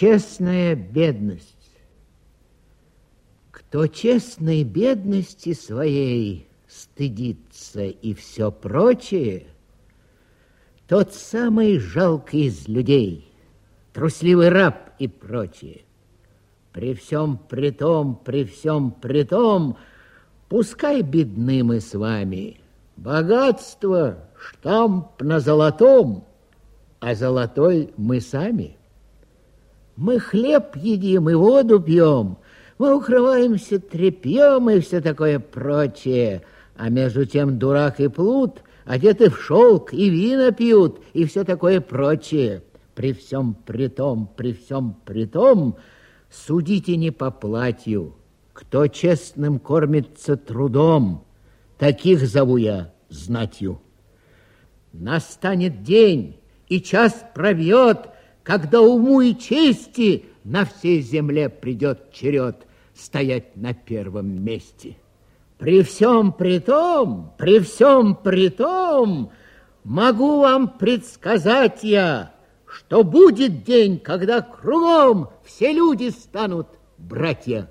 Честная бедность. Кто честной бедности своей стыдится и все прочее, тот самый жалкий из людей, трусливый раб и прочее. При всем при том, при всем при том, пускай бедны мы с вами, богатство штамп на золотом, а золотой мы сами. Мы хлеб едим и воду пьем, мы укрываемся тряпьем и все такое прочее, а между тем дурак и плут одеты в шелк и вина пьют и все такое прочее. При всем при том, при всем при том, судите не по платью, кто честным кормится трудом, таких зову я знатью. Настанет день, и час пробьет, когда уму и чести на всей земле придет черед стоять на первом месте. При всем при том, при всем при том, могу вам предсказать я, что будет день, когда кругом все люди станут братья.